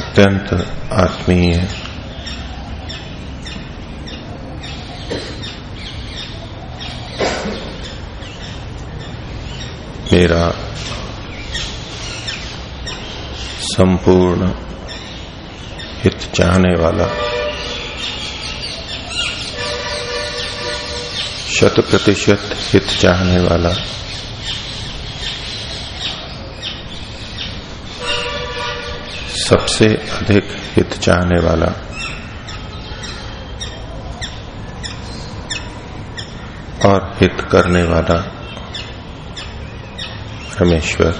अत्यंत आत्मीय है। मेरा संपूर्ण हित चाहने वाला शत प्रतिशत हित चाहने वाला सबसे अधिक हित चाहने वाला। और हित करने वाला परमेश्वर।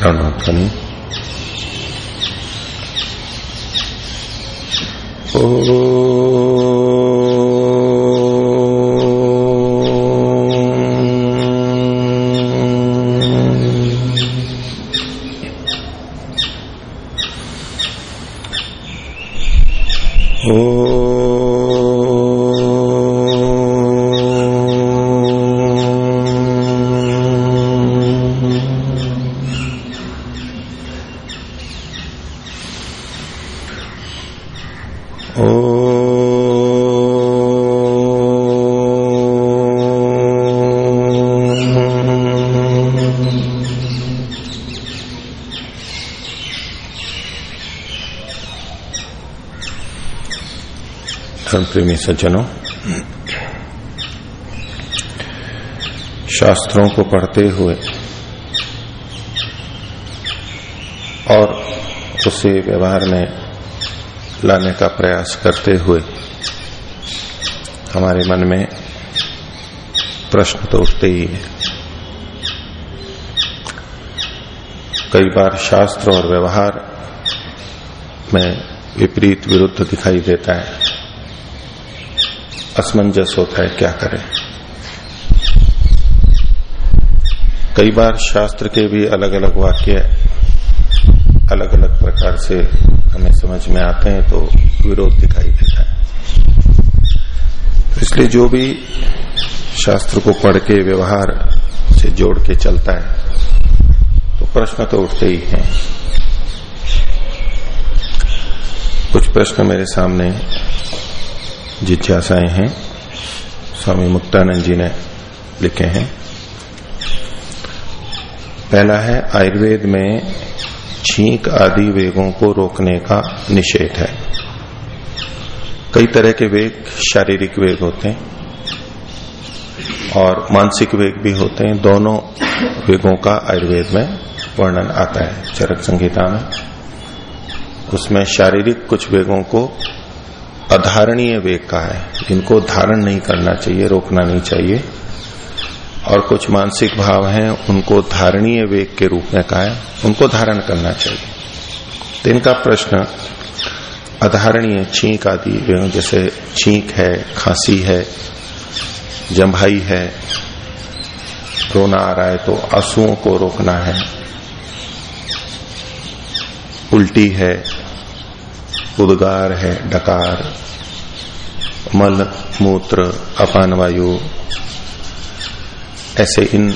प्रणोध्वनि। ओ सज्जनों, शास्त्रों को पढ़ते हुए और उसे व्यवहार में लाने का प्रयास करते हुए हमारे मन में प्रश्न तो उठते ही है। कई बार शास्त्र और व्यवहार में विपरीत विरुद्ध दिखाई देता है। असमंजस होता है, क्या करें? कई बार शास्त्र के भी अलग अलग वाक्य अलग अलग प्रकार से हमें समझ में आते हैं तो विरोध दिखाई देता है। तो इसलिए जो भी शास्त्र को पढ़ के, व्यवहार से जोड़ के चलता है तो प्रश्न तो उठते ही हैं। कुछ प्रश्न मेरे सामने जिज्ञासाएँ हैं। स्वामी मुक्तानंद जी ने लिखे हैं। पहला है, आयुर्वेद में छींक आदि वेगों को रोकने का निषेध है। कई तरह के वेग शारीरिक वेग होते हैं और मानसिक वेग भी होते हैं। दोनों वेगों का आयुर्वेद में वर्णन आता है, चरक संहिता में। उसमें शारीरिक कुछ वेगों को अधारणीय वेग का है। जिनको धारण नहीं करना चाहिए, रोकना नहीं चाहिए। और कुछ मानसिक भाव हैं, उनको धारणीय वेग के रूप में कहा है। उनको धारण करना चाहिए। तो इनका प्रश्न, अधारणीय छींक आदि, जैसे छींक है, खांसी है जम्भाई है, रोना आ रहा है तो आंसुओं को रोकना है। उल्टी है उद्गार है, डकार, मल, मूत्र, अपान वायु, ऐसे इन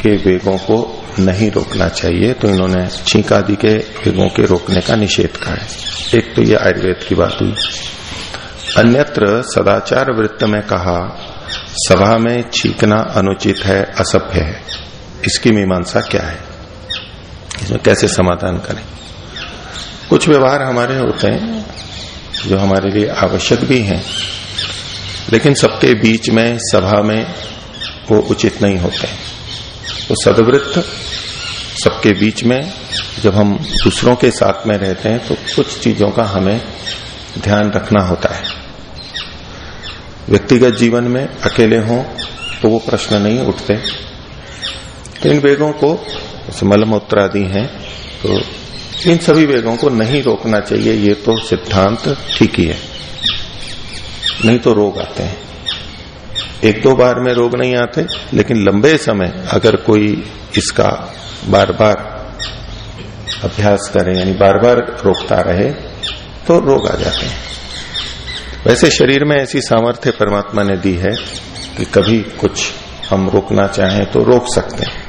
के वेगों को नहीं रोकना चाहिए तो इन्होंने छींक आदि के वेगों के रोकने का निषेध कहा है। एक तो ये आयुर्वेद की बात हुई। अन्यत्र सदाचार वृत्त में कहा, सभा में छींकना अनुचित है, असभ्य है। इसकी मीमांसा क्या है? इसमें कैसे समाधान करें? कुछ व्यवहार हमारे होते हैं, जो हमारे लिए आवश्यक भी हैं, लेकिन सबके बीच में, सभा में वो उचित नहीं होते तो सदवृत्त सबके बीच में, जब हम दूसरों के साथ में रहते हैं तो कुछ चीज़ों का हमें ध्यान रखना होता है। व्यक्तिगत जीवन में अकेले हों तो वो प्रश्न नहीं उठते। तो इन वेगों को मलमूत्र आदि हैं तो इन सभी वेगों को नहीं रोकना चाहिए, ये तो सिद्धांत ठीक ही है। नहीं तो रोग आते हैं। एक दो बार में रोग नहीं आते, लेकिन लंबे समय अगर कोई इसका बार बार अभ्यास करे, यानी बार बार रोकता रहे तो रोग आ जाते हैं। वैसे शरीर में ऐसी सामर्थ्य परमात्मा ने दी है कि कभी कुछ हम रोकना चाहें तो रोक सकते हैं।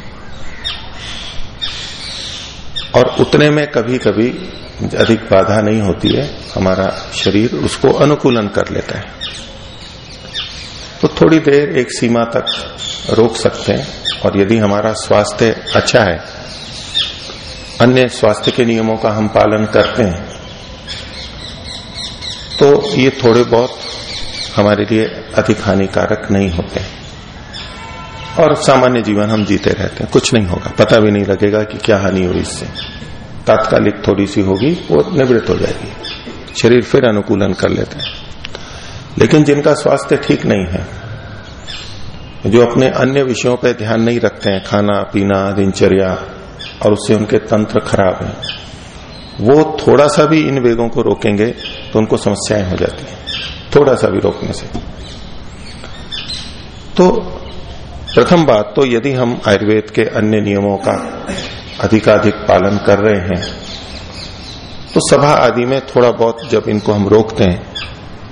और उतने में कभी कभी अधिक बाधा नहीं होती है। हमारा शरीर उसको अनुकूलन कर लेता है। तो थोड़ी देर एक सीमा तक रोक सकते हैं और यदि हमारा स्वास्थ्य अच्छा है, अन्य स्वास्थ्य के नियमों का हम पालन करते हैं तो ये थोड़े बहुत हमारे लिए अधिक हानिकारक नहीं होते। और सामान्य जीवन हम जीते रहते हैं। कुछ नहीं होगा। पता भी नहीं लगेगा कि क्या हानि हुई इससे। तात्कालिक थोड़ी सी होगी, वो निवृत्त हो जाएगी। शरीर फिर अनुकूलन कर लेते हैं। लेकिन जिनका स्वास्थ्य ठीक नहीं है, जो अपने अन्य विषयों पर ध्यान नहीं रखते हैं, खाना, पीना, दिनचर्या, और उससे उनके तंत्र खराब है, वो थोड़ा सा भी इन वेगों को रोकेंगे तो उनको समस्याएँ हो जाती हैं। थोड़ा सा भी रोकने से। तो प्रथम बात तो यदि हम आयुर्वेद के अन्य नियमों का अधिकाधिक पालन कर रहे हैं तो सभा आदि में थोड़ा बहुत जब इनको हम रोकते हैं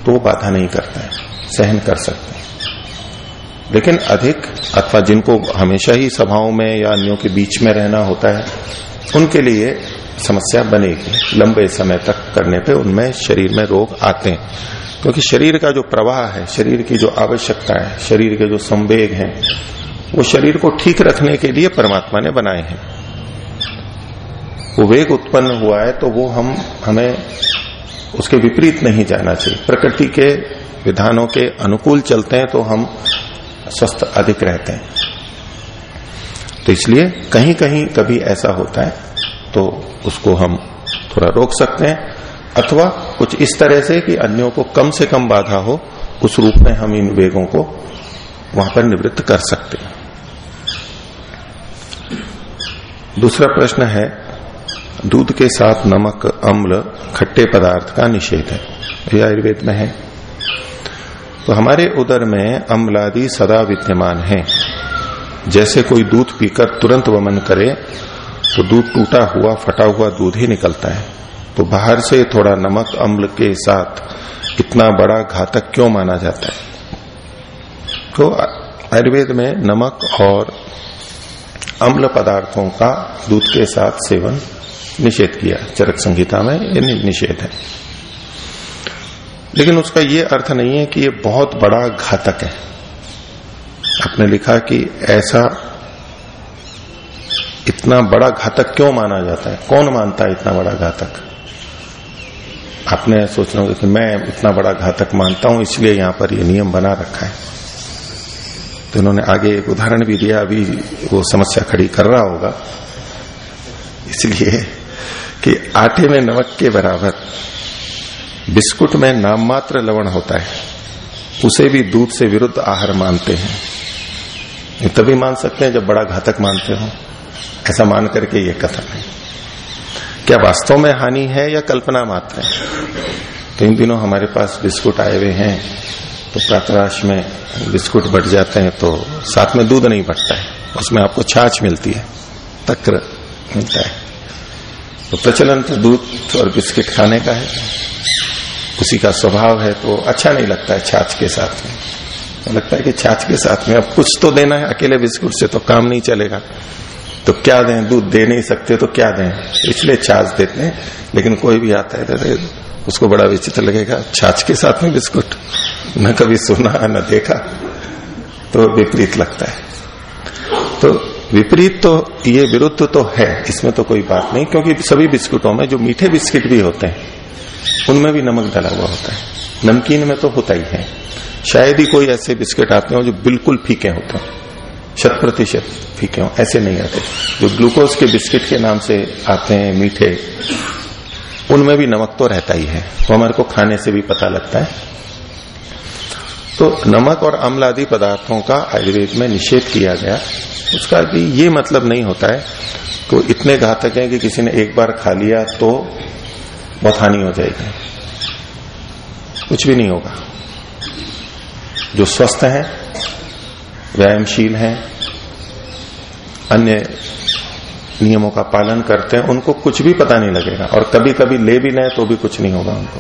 तो बाधा नहीं करते हैं, सहन कर सकते हैं। लेकिन अधिक अथवा जिनको हमेशा ही सभाओं में या अन्यों के बीच में रहना होता है, उनके लिए समस्या बनेगी, लंबे समय तक करने पे उनमें शरीर में रोग आते हैं। क्योंकि शरीर का जो प्रवाह है, शरीर की जो आवश्यकता है, शरीर के जो संवेग हैं, वो शरीर को ठीक रखने के लिए परमात्मा ने बनाए हैं। वो वेग उत्पन्न हुआ है तो वो हम, हमें उसके विपरीत नहीं जाना चाहिए। प्रकृति के विधानों के अनुकूल चलते हैं तो हम स्वस्थ अधिक रहते हैं। तो इसलिए कहीं कहीं कभी ऐसा होता है तो उसको हम थोड़ा रोक सकते हैं। अथवा कुछ इस तरह से कि अन्यों को कम से कम बाधा हो, उस रूप में हम इन वेगों को वहाँ पर निवृत्त कर सकते हैं। दूसरा प्रश्न है, दूध के साथ नमक, अम्ल, खट्टे पदार्थ का निषेध है। यह आयुर्वेद में है। तो हमारे उदर में अम्लादि सदा विद्यमान है। जैसे कोई दूध पीकर तुरंत वमन करे तो दूध टूटा हुआ, फटा हुआ दूध ही निकलता है। तो बाहर से थोड़ा नमक, अम्ल के साथ इतना बड़ा घातक क्यों माना जाता है? तो आयुर्वेद में नमक और अम्ल पदार्थों का दूध के साथ सेवन निषेध किया, चरक संहिता में निषेध है। लेकिन उसका ये अर्थ नहीं है कि ये बहुत बड़ा घातक है। आपने लिखा कि ऐसा इतना बड़ा घातक क्यों माना जाता है? कौन मानता है इतना बड़ा घातक? आपने सोचना होगा कि मैं इतना बड़ा घातक मानता हूँ, इसलिए यहाँ पर ये नियम बना रखा है। तो इन्होंने आगे एक उदाहरण भी दिया, अभी वो समस्या खड़ी कर रहा होगा। इसलिए कि आटे में नमक के बराबर बिस्कुट में नाम मात्र लवण होता है, उसे भी दूध से विरुद्ध आहार मानते हैं। तभी मान सकते हैं जब बड़ा घातक मानते हो। ऐसा मान करके ये कथन है। क्या वास्तव में हानि है या कल्पना मात्र है? तो इन दिनों हमारे पास बिस्कुट आए हुए हैं तो प्रातराश में बिस्कुट बट जाते हैं तो साथ में दूध नहीं बटता है, उसमें आपको छाछ मिलती है, तक्र मिलता है। तो प्रचलन तो दूध और बिस्किट खाने का है, उसी का स्वभाव है तो अच्छा नहीं लगता है छाछ के साथ में। तो लगता है कि छाछ के साथ में अब कुछ तो देना है, अकेले बिस्कुट से तो काम नहीं चलेगा। तो क्या दें? दूध दे नहीं सकते तो क्या दें? इसलिए छाछ देते हैं। लेकिन कोई भी आता है तो उसको बड़ा विचित्र लगेगा। छाछ के साथ में बिस्कुट। न कभी सुना न देखा। तो विपरीत लगता है। तो विपरीत तो ये विरुद्ध तो है। इसमें तो कोई बात नहीं, क्योंकि सभी बिस्कुटों में जो मीठे बिस्किट भी होते हैं, उनमें भी नमक डाला हुआ होता है। नमकीन में तो होता ही है। शायद ही कोई ऐसे बिस्किट आते हो जो बिल्कुल फीके होते हैं। शत प्रतिशत फीके हो, ऐसे नहीं आते। जो ग्लूकोज के बिस्किट के नाम से आते हैं, मीठे, उनमें भी नमक तो रहता ही है। तो हमारे को खाने से भी पता लगता है। तो नमक और अम्ल आदि पदार्थों का आयुर्वेद में निषेध किया गया। उसका भी ये मतलब नहीं होता है तो इतने घातक है कि किसी ने एक बार खा लिया तो बहुत हानि हो जाएगी। कुछ भी नहीं होगा। जो स्वस्थ हैं, व्यायामशील हैं अन्य नियमों का पालन करते हैं, उनको कुछ भी पता नहीं लगेगा। और कभी कभी ले भी लें तो भी कुछ नहीं होगा उनको।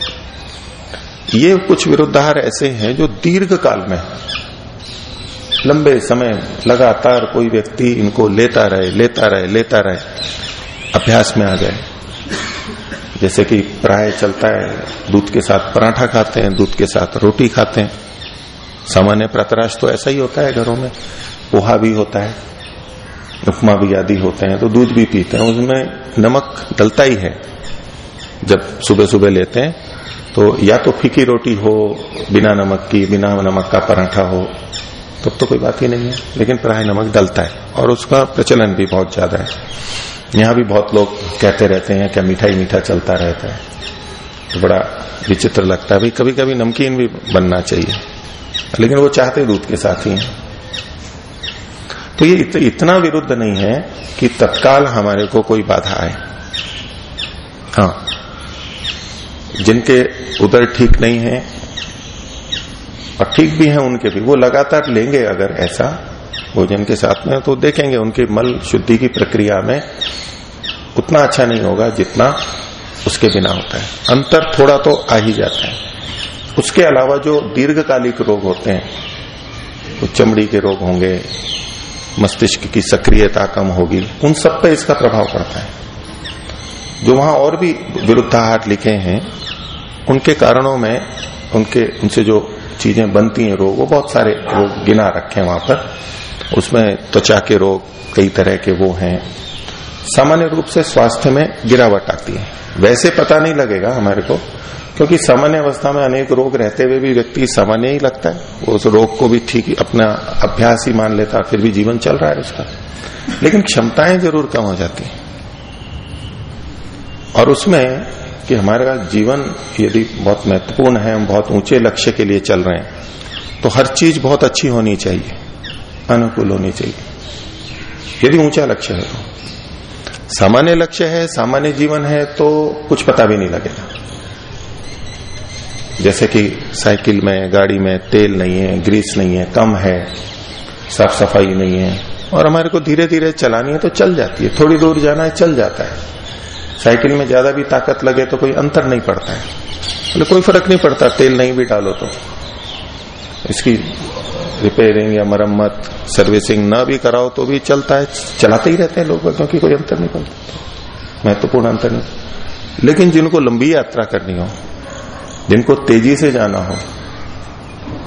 ये कुछ विरुद्धार ऐसे हैं जो दीर्घ काल में लंबे समय लगातार कोई व्यक्ति इनको लेता रहे लेता रहे लेता रहे, अभ्यास में आ जाए। जैसे कि प्राय चलता है, दूध के साथ पराठा खाते हैं, दूध के साथ रोटी खाते हैं। सामान्य प्रतराश तो ऐसा ही होता है घरों में, पोहा भी होता है। उपमा भी आदि होते हैं तो दूध भी पीते हैं। उसमें नमक डलता ही है जब सुबह सुबह लेते हैं। तो या तो फीकी रोटी हो बिना नमक की बिना नमक का पराठा हो तब तो, तो कोई बात ही नहीं है। लेकिन प्राय नमक डलता है और उसका प्रचलन भी बहुत ज़्यादा है। यहाँ भी बहुत लोग कहते रहते हैं क्या मीठा ही मीठा चलता रहता है। तो बड़ा विचित्र लगता है। भाई कभी कभी नमकीन भी बनना चाहिए लेकिन वो चाहते दूध के साथ ही हैं। तो ये इत, इतना विरुद्ध नहीं है कि तत्काल हमारे को कोई बाधा आए। हाँ। जिनके उधर ठीक नहीं है और ठीक भी है उनके भी वो लगातार लेंगे अगर ऐसा भोजन के साथ में तो देखेंगे उनके मल शुद्धि की प्रक्रिया में उतना अच्छा नहीं होगा जितना उसके बिना होता है। अंतर थोड़ा तो आ ही जाता है। उसके अलावा जो दीर्घकालिक रोग होते हैं तो चमड़ी के रोग होंगे मस्तिष्क की सक्रियता कम होगी। उन सब पे इसका प्रभाव पड़ता है। जो वहाँ और भी विरुद्धाहार लिखे हैं, उनके कारणों में उनके, उनसे जो चीज़ें बनती हैं रोग, वो बहुत सारे रोग गिना रखे हैं वहाँ पर। उसमें त्वचा के रोग, कई तरह के वो हैं। सामान्य रूप से स्वास्थ्य में गिरावट आती है। वैसे पता नहीं लगेगा हमारे को क्योंकि सामान्य अवस्था में अनेक रोग रहते हुए भी व्यक्ति सामान्य ही लगता है। वो उस रोग को भी ठीक अपना अभ्यास ही मान लेता फिर भी जीवन चल रहा है उसका। लेकिन क्षमताएँ ज़रूर कम हो जाती हैं। और उसमें कि हमारा जीवन यदि बहुत महत्वपूर्ण है, हम बहुत ऊँचे लक्ष्य के लिए चल रहे हैं तो हर चीज़ बहुत अच्छी होनी चाहिए, अनुकूल होनी चाहिए। यदि ऊँचा लक्ष्य है तो। सामान्य लक्ष्य है, सामान्य जीवन है तो कुछ पता भी नहीं लगेगा। जैसे कि साइकिल में, गाड़ी में तेल नहीं है, ग्रीस नहीं है, कम है साफ़ सफ़ाई नहीं है, और हमारे को धीरे धीरे चलानी है तो चल जाती है, थोड़ी दूर जाना है, चल जाता है। साइकिल में ज़्यादा भी ताकत लगे तो कोई अंतर नहीं पड़ता है। बोले कोई फ़र्क नहीं पड़ता, तेल नहीं भी डालो तो। इसकी रिपेयरिंग या मरम्मत सर्विसिंग ना भी कराओ तो भी चलता है, चलाते ही रहते हैं लोग, क्योंकि कोई अंतर नहीं पड़ता। महत्वपूर्ण तो अंतर नहीं। लेकिन जिनको लंबी यात्रा करनी हो जिनको तेज़ी से जाना हो,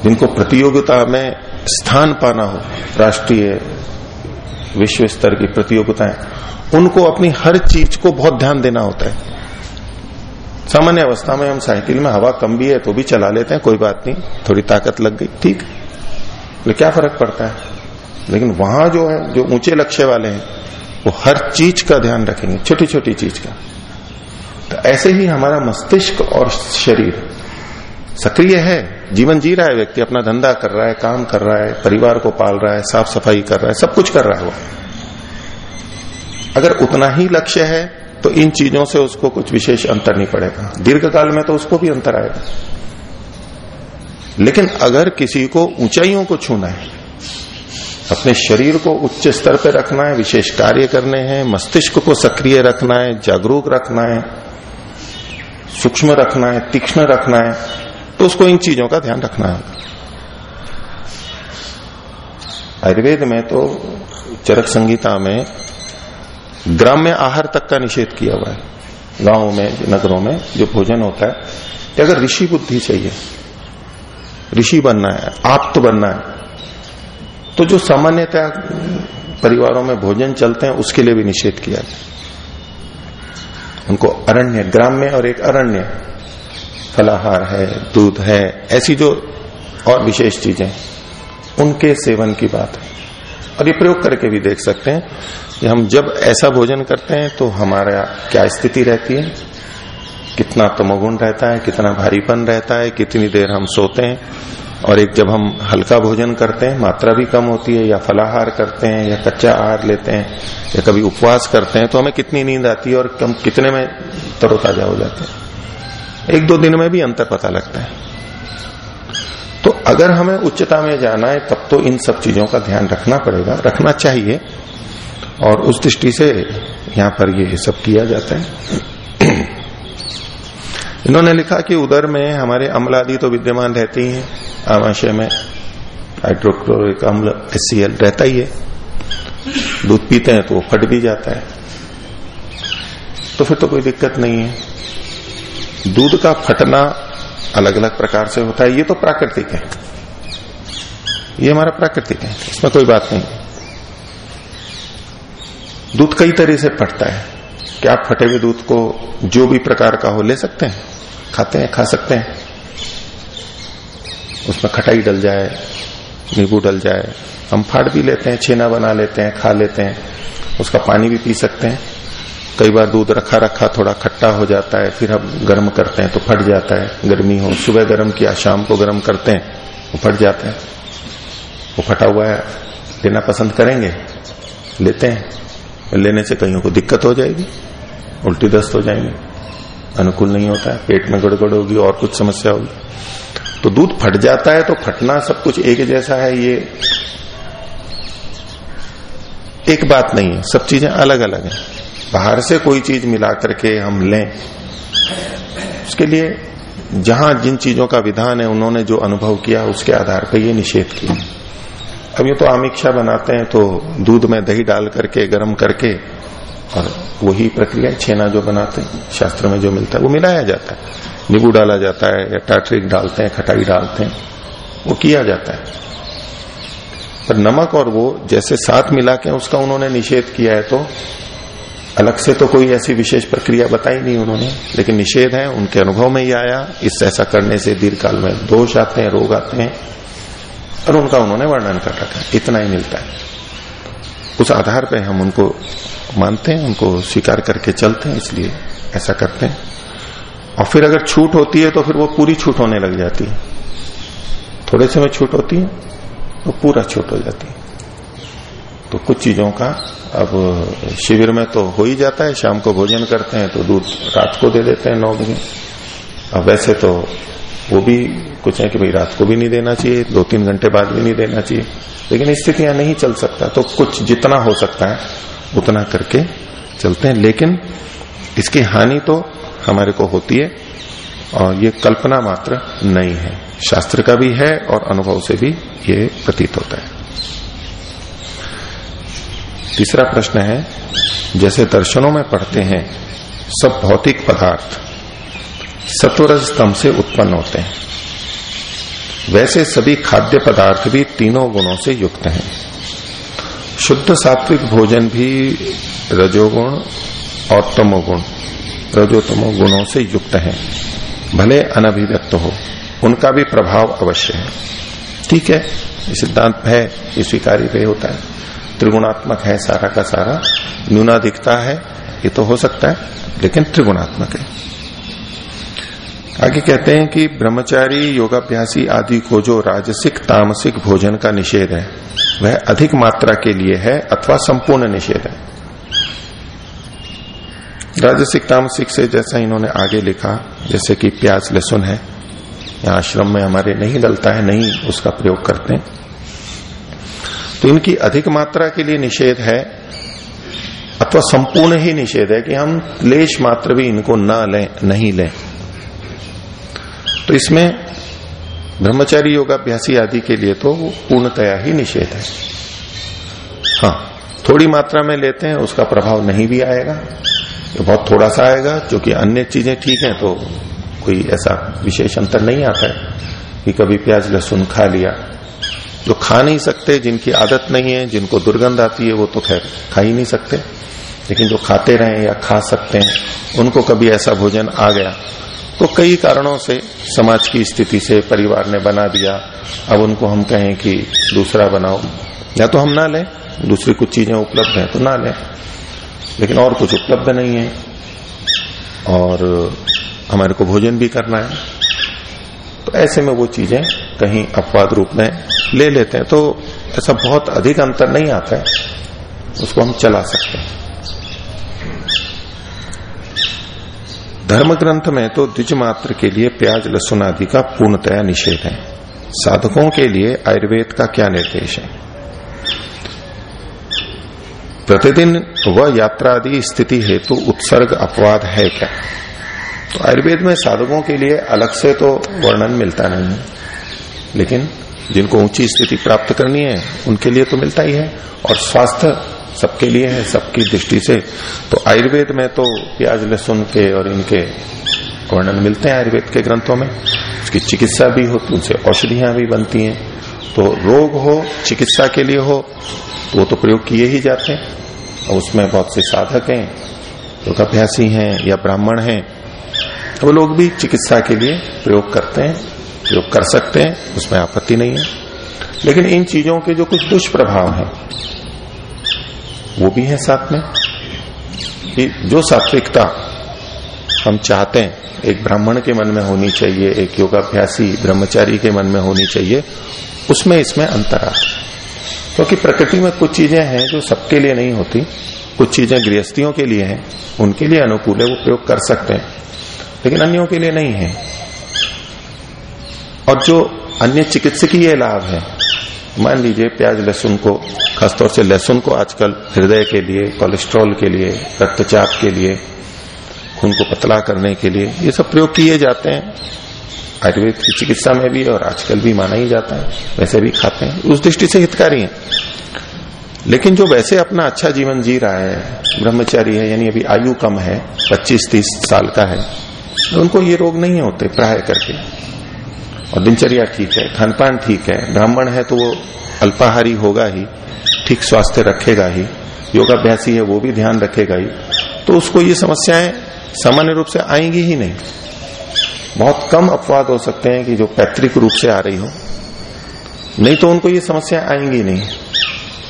जिनको प्रतियोगिता में स्थान पाना हो, राष्ट्रीय विश्व स्तर की प्रतियोगिताएँ, उनको अपनी हर चीज़ को बहुत ध्यान देना होता है। सामान्य अवस्था में हम साइकिल में हवा कम भी है तो भी चला लेते हैं, कोई बात नहीं, थोड़ी ताकत लग गई, ठीक। तो क्या फ़र्क पड़ता है? लेकिन वहाँ जो है, जो ऊँचे लक्ष्य वाले हैं, वो हर चीज़ का ध्यान रखेंगे छोटी छोटी चीज़ का। तो ऐसे ही हमारा मस्तिष्क और शरीर सक्रिय है। जीवन जी रहा है, व्यक्ति अपना धंधा कर रहा है, काम कर रहा है, परिवार को पाल रहा है साफ़ सफ़ाई कर रहा है, सब कुछ कर रहा है वो। अगर उतना ही लक्ष्य है तो इन चीज़ों से उसको कुछ विशेष अंतर नहीं पड़ेगा। दीर्घ काल में तो उसको भी अंतर आएगा। लेकिन अगर किसी को ऊंचाइयों को छूना है, अपने शरीर को उच्च स्तर पर रखना है, विशेष कार्य करने हैं, मस्तिष्क को सक्रिय रखना है, जागरूक रखना है सूक्ष्म रखना है, तीक्ष्ण रखना है तो उसको इन चीज़ों का ध्यान रखना है। आयुर्वेद में तो चरक संगीता में ग्राम्य आहार तक का निषेध किया हुआ है। गाँवों में, नगरों में जो भोजन होता है, कि अगर ऋषि बुद्धि चाहिए, ऋषि बनना है आप तो बनना है तो जो सामान्यतः परिवारों में भोजन चलते हैं, उसके लिए भी निषेध किया जाए उनको अरण्य ग्राम्य और एक अरण्य फलाहार है, दूध है, ऐसी जो और विशेष चीज़ें उनके सेवन की बात है। और ये प्रयोग करके भी देख सकते हैं कि हम जब ऐसा भोजन करते हैं तो हमारा क्या स्थिति रहती है? कितना तमोगुण रहता है, कितना भारीपन रहता है, कितनी देर हम सोते हैं? और एक जब हम हल्का भोजन करते हैं, मात्रा भी कम होती है, या फलाहार करते हैं, या कच्चा आहार लेते हैं, या कभी उपवास करते हैं तो हमें कितनी नींद आती है और कम, कितने में तरोताजा हो जाते हैं। एक दो दिन में भी अंतर पता लगता है। तो अगर हमें उच्चता में जाना है, तब तो इन सब चीज़ों का ध्यान रखना पड़ेगा। रखना चाहिए, और उस दृष्टि से यहाँ पर ये सब किया जाता है। इन्होंने लिखा कि उदर में हमारे अम्ल आदि तो विद्यमान रहते ही है। आमाशय में हाइड्रोक्लोरिक अम्ल एस रहता ही है। दूध पीते हैं तो वो फट भी जाता है। तो फिर तो कोई दिक्कत नहीं है। दूध का फटना अलग अलग प्रकार से होता है। ये तो प्राकृतिक है। ये हमारा प्राकृतिक है। इसमें कोई बात नहीं। दूध कई तरह से फटता है। क्या आप फटे हुए दूध को जो भी प्रकार का हो ले सकते हैं? खाते हैं, खा सकते हैं। उसमें खटाई डल जाए, नींबू डल जाए, हम फाड़ भी लेते हैं, छेना बना लेते हैं, खा लेते हैं, उसका पानी भी पी सकते हैं। कई बार दूध रखा रखा थोड़ा खट्टा हो जाता है, फिर हम गर्म करते हैं तो फट जाता है, गर्मी हो। सुबह गर्म किया, शाम को गर्म करते हैं, वो फट जाता है। वो फटा हुआ है, लेना पसंद करेंगे, लेते हैं। लेने से कईयों को दिक्कत हो जाएगी, उल्टी दस्त हो जाएँगे। अनुकूल नहीं होता है, पेट में गड़बड़ होगी और कुछ समस्या होगी। तो दूध फट जाता है तो फटना सब कुछ एक जैसा है, ये एक बात नहीं है, सब चीज़ें अलग अलग हैं। बाहर से कोई चीज़ मिला करके हम लें, उसके लिए जहाँ जिन चीज़ों का विधान है, उन्होंने जो अनुभव किया, उसके आधार पर ये निषेध किया। अब ये तो आमिक्षा बनाते हैं तो दूध में दही डाल करके, गर्म करके और वही प्रक्रिया छेना जो बनाते हैं, शास्त्र में जो मिलता है, वो मिलाया जाता है। नींबू डाला जाता है, या टाटरिक डालते हैं, खटाई डालते हैं, वो किया जाता है। पर नमक और वो जैसे साथ मिला के उसका उन्होंने निषेध किया है तो अलग से तो कोई ऐसी विशेष प्रक्रिया बताई नहीं उन्होंने, लेकिन निषेध है, उनके अनुभव में ही आया। इस ऐसा करने से दीर्घ काल में दोष आते हैं, रोग आते हैं, और उनका उन्होंने वर्णन कर रखा है। इतना ही मिलता है। उस आधार पर हम उनको मानते हैं, उनको स्वीकार करके चलते हैं, इसलिए ऐसा करते हैं। और फिर अगर छूट होती है तो फिर वो पूरी छूट होने लग जाती है। थोड़े समय छूट होती है तो पूरा छूट हो जाती है। तो कुछ चीज़ों का अब शिविर में तो हो ही जाता है, शाम को भोजन करते हैं तो दूध रात को दे देते हैं नौ बजे। अब वैसे तो वो भी कुछ है कि भाई रात को भी नहीं देना चाहिए, दो तीन घंटे बाद भी नहीं देना चाहिए, लेकिन स्थितियाँ नहीं चल सकता तो कुछ जितना हो सकता है उतना करके चलते हैं। लेकिन इसकी हानि तो हमारे को होती है और ये कल्पना मात्र नहीं है। शास्त्र का भी है और अनुभव से भी ये प्रतीत होता है। तीसरा प्रश्न है, जैसे दर्शनों में पढ़ते हैं, सब भौतिक पदार्थ सत्वरज स्तंभ से उत्पन्न होते हैं। वैसे सभी खाद्य पदार्थ भी तीनों गुणों से युक्त हैं। शुद्ध सात्विक भोजन भी रजोगुण और तमोगुण, रजोतमो गुणों से युक्त है। भले अनभिव्यक्त हो, उनका भी प्रभाव अवश्य है। ठीक है, ये सिद्धांत है, ये स्वीकार्य होता है। त्रिगुणात्मक है सारा का सारा, न्यूनाधिकता है, ये तो हो सकता है, लेकिन त्रिगुणात्मक है। आगे कहते हैं कि ब्रह्मचारी, योगाभ्यासी आदि को जो राजसिक, तामसिक भोजन का निषेध है वह अधिक मात्रा के लिए है अथवा संपूर्ण निषेध है। राजसिक तामसिक से जैसा इन्होंने आगे लिखा, जैसे कि प्याज लहसुन है, यहाँ आश्रम में हमारे नहीं डलता है, नहीं उसका प्रयोग करते तो इनकी अधिक मात्रा के लिए निषेध है, अथवा संपूर्ण ही निषेध है कि हम लेश मात्र भी इनको न लें, नहीं लें। तो इसमें ब्रह्मचारी योगाभ्यासी आदि के लिए तो पूर्णतया ही निषेध है। हाँ थोड़ी मात्रा में लेते हैं, उसका प्रभाव नहीं भी आएगा। तो बहुत थोड़ा सा आएगा क्योंकि अन्य चीज़ें ठीक है तो कोई ऐसा विशेष अंतर नहीं आता है कि कभी प्याज लहसुन खा लिया। जो खा नहीं सकते, जिनकी आदत नहीं है, जिनको दुर्गंध आती है, वो तो खैर खा ही नहीं सकते। लेकिन जो खाते रहे या खा सकते हैं, उनको कभी ऐसा भोजन आ गया तो कई कारणों से समाज की स्थिति से परिवार ने बना दिया। अब उनको हम कहें कि दूसरा बनाओ। या तो हम ना लें, दूसरी कुछ चीज़ें उपलब्ध हैं तो ना लें। लेकिन और कुछ उपलब्ध नहीं है। और हमारे को भोजन भी करना है। तो ऐसे में वो चीज़ें कहीं अपवाद रूप में ले लेते हैं। तो ऐसा बहुत अधिक अंतर नहीं आता है। उसको हम चला सकते हैं। धर्म ग्रंथ में तो द्विज मात्र के लिए प्याज, लहसुन आदि का पूर्णतया निषेध है। साधकों के लिए आयुर्वेद का क्या निर्देश है? प्रतिदिन व यात्रा आदि स्थिति हेतु उत्सर्ग अपवाद है क्या? तो आयुर्वेद में साधकों के लिए अलग से तो वर्णन मिलता नहीं है, लेकिन जिनको ऊँची स्थिति प्राप्त करनी है, उनके लिए तो मिलता ही है, और स्वास्थ्य सबके लिए है, सबकी दृष्टि से। तो आयुर्वेद में तो प्याज, लहसुन के और इनके वर्णन मिलते हैं आयुर्वेद के ग्रंथों में। उसकी चिकित्सा भी होती उनसे औषधियाँ भी बनती हैं। तो रोग हो, चिकित्सा के लिए हो तो वो तो प्रयोग किए ही जाते हैं। और उसमें बहुत से साधक हैं, योगाभ्यासी हैं या ब्राह्मण हैं। वो लोग भी चिकित्सा के लिए प्रयोग करते हैं, प्रयोग कर सकते हैं, उसमें आपत्ति नहीं है। लेकिन इन चीज़ों के जो कुछ दुष्प्रभाव हैं वो भी है साथ में। कि जो सात्विकता हम चाहते हैं, एक ब्राह्मण के मन में होनी चाहिए, एक योगाभ्यासी ब्रह्मचारी के मन में होनी चाहिए, उसमें इसमें अंतर आता क्योंकि प्रकृति में कुछ चीज़ें हैं जो सबके लिए नहीं होती, कुछ चीज़ें गृहस्थियों के लिए हैं, उनके लिए अनुकूल है, वो प्रयोग कर सकते हैं, लेकिन अन्यों के लिए नहीं है। और जो अन्य चिकित्सकीय लाभ है मान लीजिए प्याज लहसुन को, खासतौर से लहसुन को आजकल हृदय के लिए कोलेस्ट्रॉल के लिए, रक्तचाप के लिए, खून को पतला करने के लिए, ये सब प्रयोग किए जाते हैं। आयुर्वेद की चिकित्सा में भी और आजकल भी माना ही जाता है, वैसे भी खाते हैं। उस दृष्टि से हितकारी है। लेकिन जो वैसे अपना अच्छा जीवन जी रहा है, ब्रह्मचारी है, यानी अभी आयु कम है 25-30 साल का है, उनको ये रोग नहीं होते प्राय करके। और दिनचर्या ठीक है खान पान ठीक है, ब्राह्मण है तो वो अल्पाहारी होगा ही, ठीक स्वास्थ्य रखेगा ही, योगाभ्यासी है वो भी ध्यान रखेगा ही तो उसको ये समस्याएँ सामान्य रूप से आएँगी ही नहीं। बहुत कम अपवाद हो सकते हैं कि जो पैतृक रूप से आ रही हो। नहीं तो उनको ये समस्या आएँगी नहीं,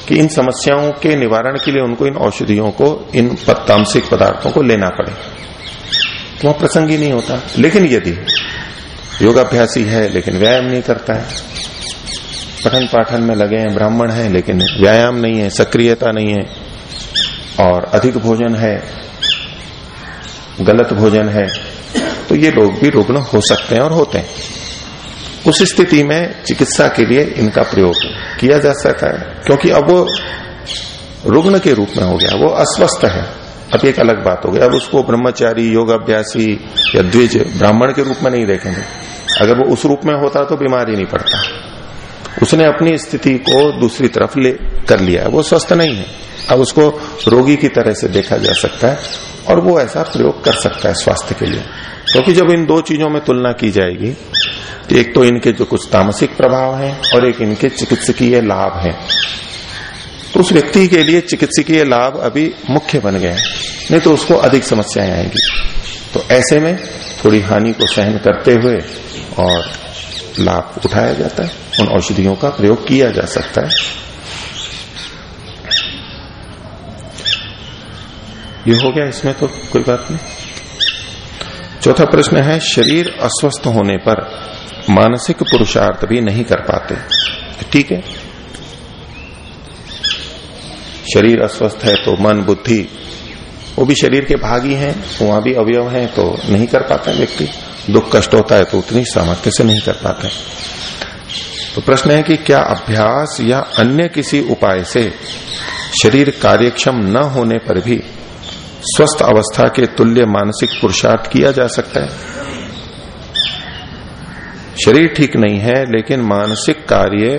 कि इन समस्याओं के निवारण के लिए उनको इन औषधियों को, इन तामसिक पदार्थों को लेना पड़े। तो वह प्रसंग ही नहीं होता। लेकिन यदि योगाभ्यासी है, लेकिन व्यायाम नहीं करता है। पठन पाठन में लगे हैं, ब्राह्मण है, लेकिन व्यायाम नहीं है, सक्रियता नहीं है, और अधिक भोजन है, गलत भोजन है तो ये लोग भी रुग्ण हो सकते हैं और होते हैं। उस स्थिति में चिकित्सा के लिए इनका प्रयोग किया जा सकता है, क्योंकि अब वो रुग्ण के रूप में हो गया, वो अस्वस्थ है। अब एक अलग बात हो गई। अब उसको ब्रह्मचारी, योगाभ्यासी या द्विज ब्राह्मण के रूप में नहीं देखेंगे। अगर वो उस रूप में होता तो बीमार ही नहीं पड़ता। उसने अपनी स्थिति को दूसरी तरफ़ ले, कर लिया वो स्वस्थ नहीं है। अब उसको रोगी की तरह से देखा जा सकता है और वो ऐसा प्रयोग कर सकता है स्वास्थ्य के लिए। क्योंकि तो जब इन दो चीज़ों में तुलना की जाएगी तो एक तो इनके जो कुछ तामसिक प्रभाव है और एक इनके चिकित्सकीय लाभ है। तो उस व्यक्ति के लिए चिकित्सकीय लाभ अभी मुख्य बन गए नहीं तो उसको अधिक समस्याएँ आएँगी। तो ऐसे में थोड़ी हानि को सहन करते हुए और लाभ उठाया जाता है, उन औषधियों का प्रयोग किया जा सकता है। ये हो गया इसमें तो कोई बात नहीं। चौथा प्रश्न है, शरीर अस्वस्थ होने पर मानसिक पुरुषार्थ भी नहीं कर पाते। ठीक है शरीर अस्वस्थ है तो मन, बुद्धि, वो भी शरीर के भाग ही हैं वहाँ भी अवयव हैं तो नहीं कर पाता व्यक्ति। दुख कष्ट होता है तो उतनी सामर्थ्य से नहीं कर पाते। तो प्रश्न है कि क्या अभ्यास या अन्य किसी उपाय से शरीर कार्यक्षम न होने पर भी स्वस्थ अवस्था के तुल्य मानसिक पुरुषार्थ किया जा सकता है? शरीर ठीक नहीं है, लेकिन मानसिक कार्य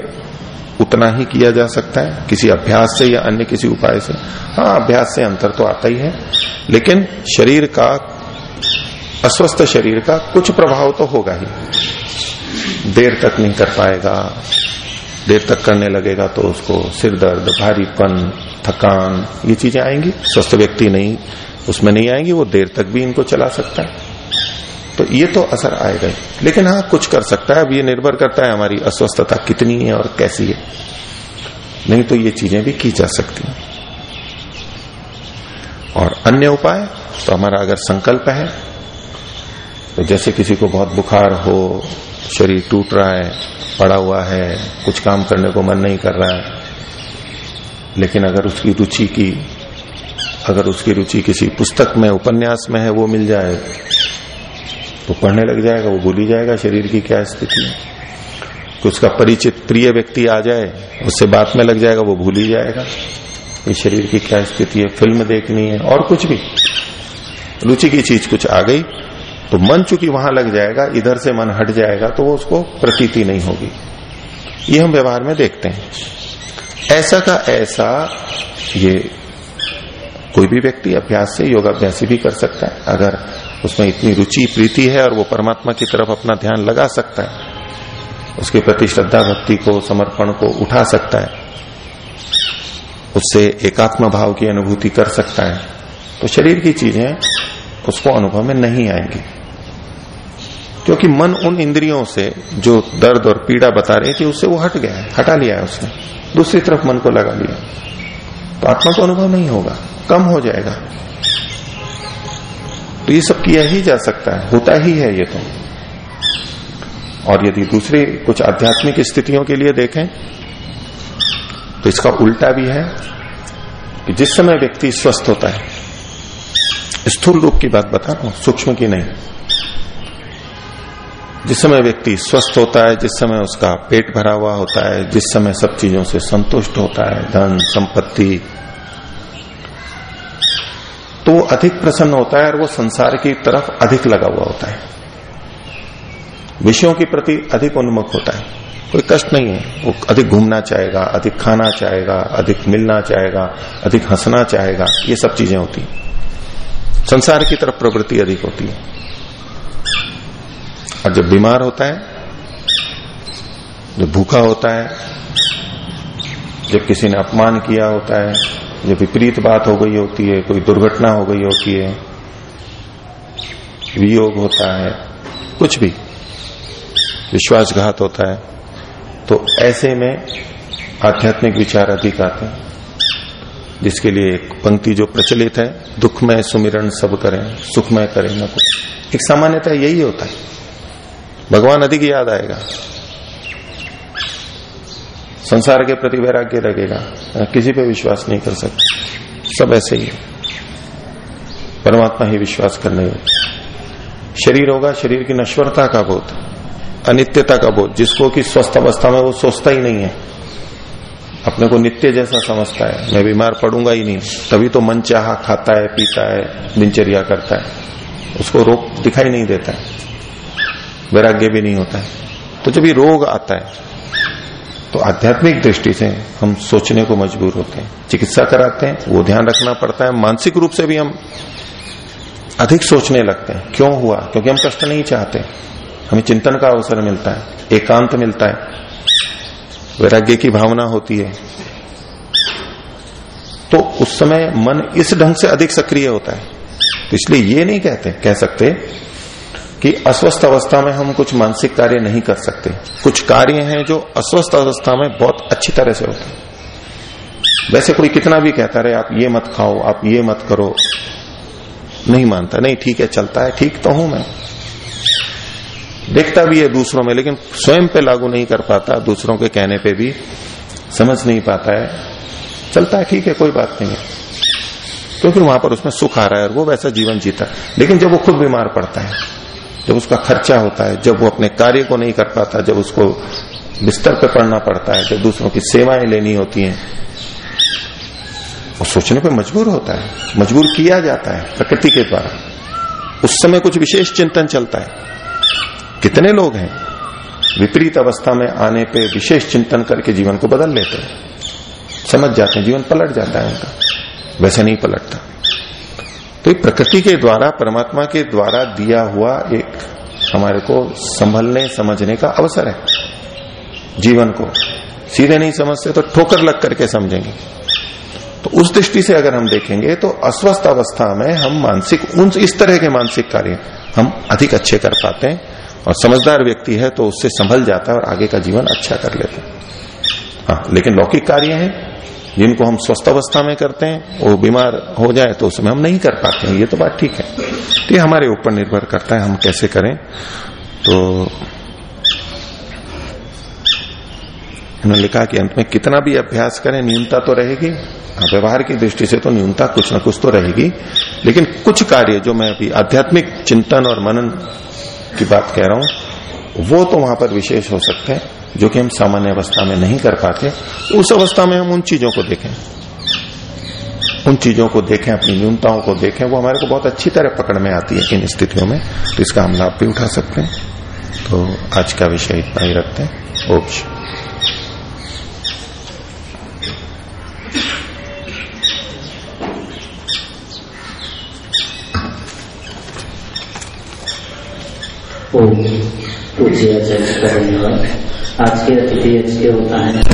उतना ही किया जा सकता है, किसी अभ्यास से या अन्य किसी उपाय से। हाँ अभ्यास से अंतर तो आता ही है, लेकिन शरीर का, अस्वस्थ शरीर का कुछ प्रभाव तो होगा ही। देर तक नहीं कर पाएगा, देर तक करने लगेगा तो उसको सिर दर्द, भारीपन, थकान, ये चीज़ें आएँगी। स्वस्थ व्यक्ति नहीं, उसमें नहीं आएँगी, वो देर तक भी इनको चला सकता है। तो ये तो असर आएगा ही। लेकिन हाँ कुछ कर सकता है, अब ये निर्भर करता है हमारी अस्वस्थता कितनी है और कैसी है। नहीं तो ये चीज़ें भी की जा सकती हैं। और अन्य उपाय तो हमारा अगर संकल्प है तो जैसे किसी को बहुत बुखार हो, शरीर टूट रहा है, पड़ा हुआ है, कुछ काम करने को मन नहीं कर रहा है, लेकिन अगर उसकी रुचि की, अगर उसकी रुचि किसी पुस्तक में, उपन्यास में है, वो मिल जाए तो पढ़ने लग जाएगा, वो भूल ही जाएगा शरीर की क्या स्थिति है। तो उसका परिचित प्रिय व्यक्ति आ जाए, उससे बात में लग जाएगा, वो भूल ही जाएगा। ये शरीर की क्या स्थिति है, फ़िल्म देखनी है, और कुछ भी। रुचि की चीज़ कुछ आ गई तो मन चूँकि वहाँ लग जाएगा, इधर से मन हट जाएगा तो वो उसको प्रतीति नहीं होगी। ये हम व्यवहार में देखते हैं। ऐसा का ऐसा ये कोई भी व्यक्ति अभ्यास से योगाभ्यासी भी कर सकता है। अगर उसमें इतनी रुचि, प्रीति है और वो परमात्मा की तरफ़ अपना ध्यान लगा सकता है। उसके प्रति श्रद्धा भक्ति को, समर्पण को उठा सकता है। उससे एकात्म भाव की अनुभूति कर सकता है। तो शरीर की चीज़ें उसको अनुभव में नहीं आएँगी। क्योंकि मन उन इंद्रियों से जो दर्द और पीड़ा बता रही थी, उससे वो हट गया है, हटा लिया है उसने। दूसरी तरफ़ मन को लगा लिया। तो आत्मा को अनुभव नहीं होगा, कम हो जाएगा। तो ये सब किया ही जा सकता है, होता ही है ये तो। और यदि दूसरे कुछ आध्यात्मिक स्थितियों के लिए देखें तो इसका उल्टा भी है कि जिस समय व्यक्ति स्वस्थ होता है, स्थूल रूप की बात बता रहा हूँ, सूक्ष्म की नहीं, जिस समय व्यक्ति स्वस्थ होता है, जिस समय उसका पेट भरा हुआ होता है, जिस समय सब चीज़ों से संतुष्ट होता है, धन, संपत्ति तो वो अधिक प्रसन्न होता है और वो संसार की तरफ़ अधिक लगा हुआ होता है। विषयों के प्रति अधिक उन्मुख होता है। कोई कष्ट नहीं है। वो अधिक घूमना चाहेगा, अधिक खाना चाहेगा, अधिक मिलना चाहेगा, अधिक हंसना चाहेगा, ये सब चीज़ें होती हैं। संसार की तरफ़ प्रवृत्ति अधिक होती है। और जब बीमार होता है, जब भूखा होता है, जब किसी ने अपमान किया होता है जब विपरीत बात हो गई होती है, कोई दुर्घटना हो गई होती है, वियोग होता है, कुछ भी, विश्वासघात होता है तो ऐसे में आध्यात्मिक विचार अधिक आते हैं, जिसके लिए एक पंक्ति जो प्रचलित है, दुखमय सुमिरण सब करें, सुखमय करें, न कुछ। एक सामान्यता यही होता है। भगवान अधिक याद आएगा। संसार के प्रति वैराग्य लगेगा। किसी पे विश्वास नहीं कर सकते। सब ऐसे ही परमात्मा ही विश्वास करने शरीर होगा, शरीर की नश्वरता का बोध, अनित्यता का बोध। जिसको कि स्वस्थ अवस्था में वो सोचता ही नहीं है। अपने को नित्य जैसा समझता है। मैं बीमार पड़ूँगा ही नहीं। तभी तो मन चाह, खाता है, पीता है, दिनचर्या करता है। उसको रोग दिखाई नहीं देता है। वैराग्य भी नहीं होता है। तो जब ये रोग आता है तो आध्यात्मिक दृष्टि से हम सोचने को मजबूर होते हैं, चिकित्सा कराते हैं, वो ध्यान रखना पड़ता है, मानसिक रूप से भी हम अधिक सोचने लगते हैं, क्यों हुआ? क्योंकि हम कष्ट नहीं चाहते, हमें चिंतन का अवसर मिलता है, एकांत मिलता है, वैराग्य की भावना होती है। तो उस समय मन इस ढंग से अधिक सक्रिय होता है तो इसलिए ये नहीं कहते, कह सकते कि अस्वस्थ अवस्था में हम कुछ मानसिक कार्य नहीं कर सकते। कुछ कार्य हैं जो अस्वस्थ अवस्था में बहुत अच्छी तरह से होते वैसे कोई कितना भी कहता रहे, आप ये मत खाओ, आप ये मत करो। नहीं मानता, नहीं, ठीक है, चलता है, ठीक तो हूँ मैं। देखता भी है दूसरों में, लेकिन स्वयं पे लागू नहीं कर पाता, दूसरों के कहने पे भी समझ नहीं पाता है। चलता है, ठीक है, कोई बात नहीं है। क्योंकि वहाँ पर उसमें सुख आ रहा है और वो वैसा जीवन जीता लेकिन जब वो खुद बीमार पड़ता है जब उसका खर्चा होता है, जब वो अपने कार्य को नहीं कर पाता, जब उसको बिस्तर पे पड़ना पड़ता है, जब दूसरों की सेवाएँ लेनी होती हैं, वो सोचने पे मजबूर होता है, मजबूर किया जाता है प्रकृति के द्वारा। उस समय कुछ विशेष चिंतन चलता है। कितने लोग हैं, विपरीत अवस्था में आने पे विशेष चिंतन करके जीवन को बदल लेते हैं। समझ जाते हैं, जीवन पलट जाता है उनका। वैसे नहीं पलटता। तो ये प्रकृति के द्वारा, परमात्मा के द्वारा दिया हुआ एक हमारे को संभलने, समझने का अवसर है। जीवन को सीधे नहीं समझते तो ठोकर लग करके समझेंगे। तो उस दृष्टि से अगर हम देखेंगे तो अस्वस्थ अवस्था में हम मानसिक, उन इस तरह के मानसिक कार्य हम अधिक अच्छे कर पाते हैं और समझदार व्यक्ति है तो उससे संभल जाता है और आगे का जीवन अच्छा कर लेते हैं। हाँ लेकिन लौकिक कार्य है जिनको हम स्वस्थ अवस्था में करते हैं वो बीमार हो जाए तो उसमें हम नहीं कर पाते हैं। ये तो बात ठीक है। तो ये हमारे ऊपर निर्भर करता है हम कैसे करें। तो उन्होंने लिखा कि अंत में कितना भी अभ्यास करें न्यूनता तो रहेगी। हाँ, व्यवहार की दृष्टि से तो न्यूनता कुछ ना कुछ तो रहेगी। लेकिन कुछ कार्य जो मैं अभी आध्यात्मिक चिंतन और मनन की बात कह रहा हूँ वो तो वहाँ पर विशेष हो सकते हैं। जो कि हम सामान्य अवस्था में नहीं कर पाते, उस अवस्था में हम उन चीज़ों को देखें। उन चीज़ों को देखें, अपनी न्यूनताओं को देखें, वो हमारे को बहुत अच्छी तरह पकड़ में आती है इन स्थितियों में तो इसका हम लाभ भी उठा सकते हैं। तो आज का विषय इतना ही रखते हैं। ओप्श पूछिए आज के अतिथि होता है